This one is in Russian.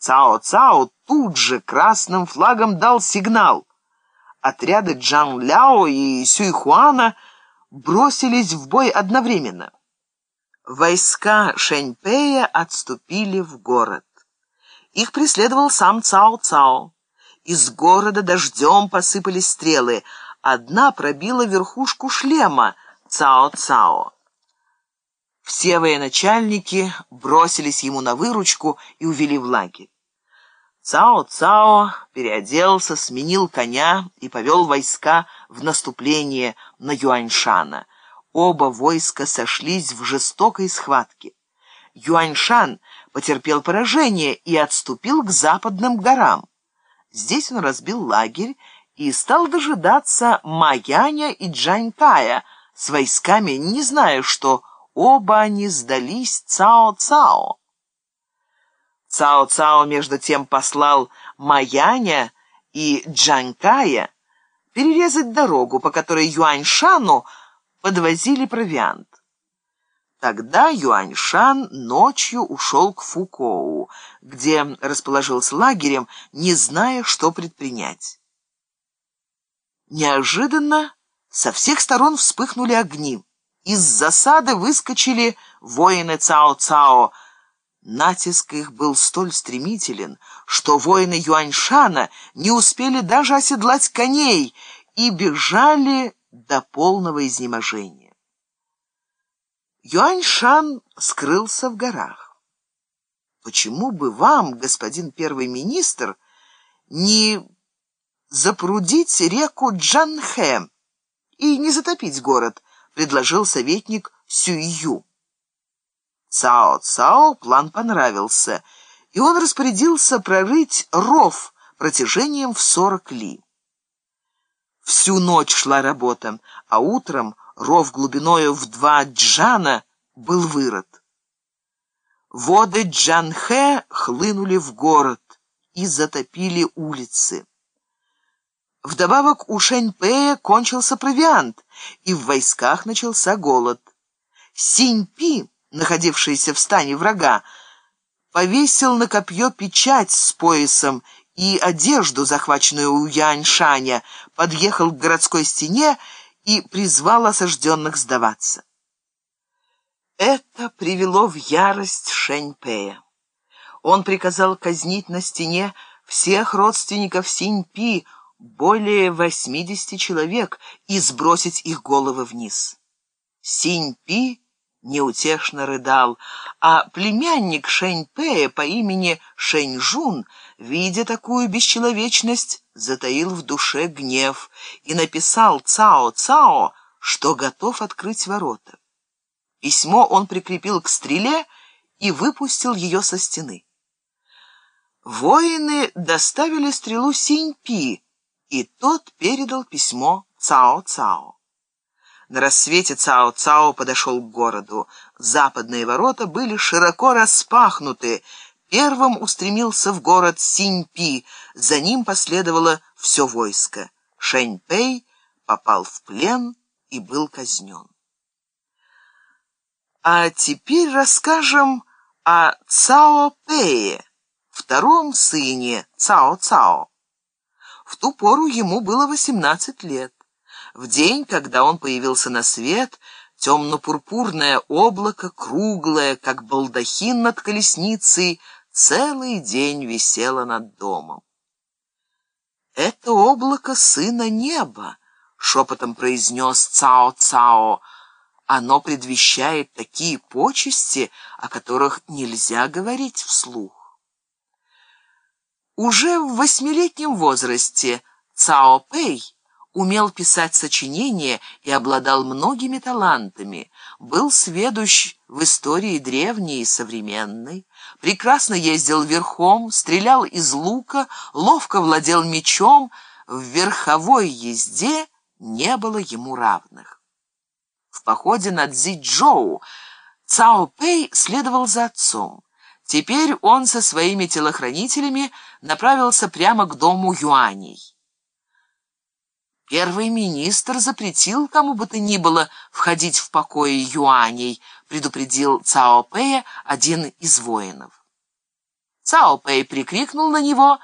Цао-Цао тут же красным флагом дал сигнал. Отряды Джан Ляо и Сюйхуана бросились в бой одновременно. Войска Шэньпэя отступили в город. Их преследовал сам Цао-Цао. Из города дождем посыпались стрелы. Одна пробила верхушку шлема Цао-Цао. Все военачальники бросились ему на выручку и увели в лагерь. Цао-Цао переоделся, сменил коня и повел войска в наступление на Юаньшана. Оба войска сошлись в жестокой схватке. Юаньшан потерпел поражение и отступил к западным горам. Здесь он разбил лагерь и стал дожидаться Маяня и Джанькая с войсками, не зная, что оба они сдались Цао-Цао. Цао-Цао между тем послал Маяня и Джанькая перерезать дорогу, по которой Юаньшану подвозили провиант. Тогда Юаньшан ночью ушел к Фукоу, где расположился лагерем, не зная, что предпринять. Неожиданно со всех сторон вспыхнули огни. Из засады выскочили воины Цао-Цао. Натиск их был столь стремителен, что воины Юаньшана не успели даже оседлать коней и бежали до полного изнеможения. Юаньшан скрылся в горах. Почему бы вам, господин первый министр, не запрудить реку Джанхэ и не затопить город, предложил советник Сюйю. Цао Цао план понравился, и он распорядился прорыть ров протяжением в сорок ли. Всю ночь шла работа, а утром ров глубиною в два джана был вырод. Воды Джанхэ хлынули в город и затопили улицы. Вдобавок у Шэньпэя кончился провиант, и в войсках начался голод. Синьпи, находившийся в стане врага, повесил на копье печать с поясом и одежду, захваченную у Яньшаня, подъехал к городской стене и призвал осажденных сдаваться. Это привело в ярость Шэньпэя. Он приказал казнить на стене всех родственников Синьпи, более восьмидесяти человек, и сбросить их головы вниз. Синьпи неутешно рыдал, а племянник Шэньпэя по имени Шэньжун, видя такую бесчеловечность, затаил в душе гнев и написал Цао-Цао, что готов открыть ворота. Письмо он прикрепил к стреле и выпустил ее со стены. Воины доставили стрелу Синьпи, и тот передал письмо Цао-Цао. На рассвете Цао-Цао подошел к городу. Западные ворота были широко распахнуты. Первым устремился в город Синьпи, за ним последовало все войско. Шэньпэй попал в плен и был казнен. А теперь расскажем о Цао-Пэе, втором сыне Цао-Цао. В ту пору ему было 18 лет. В день, когда он появился на свет, темно-пурпурное облако, круглое, как балдахин над колесницей, целый день висело над домом. «Это облако сына неба», — шепотом произнес Цао-Цао. «Оно предвещает такие почести, о которых нельзя говорить вслух». Уже в восьмилетнем возрасте Цао Пэй умел писать сочинения и обладал многими талантами, был сведущ в истории древней и современной, прекрасно ездил верхом, стрелял из лука, ловко владел мечом, в верховой езде не было ему равных. В походе на Цзичжоу Цао Пэй следовал за отцом. Теперь он со своими телохранителями направился прямо к дому юаней. Первый министр запретил кому бы то ни было входить в покои юаней, предупредил Цао Пэя один из воинов. Цао Пэй прикрикнул на него,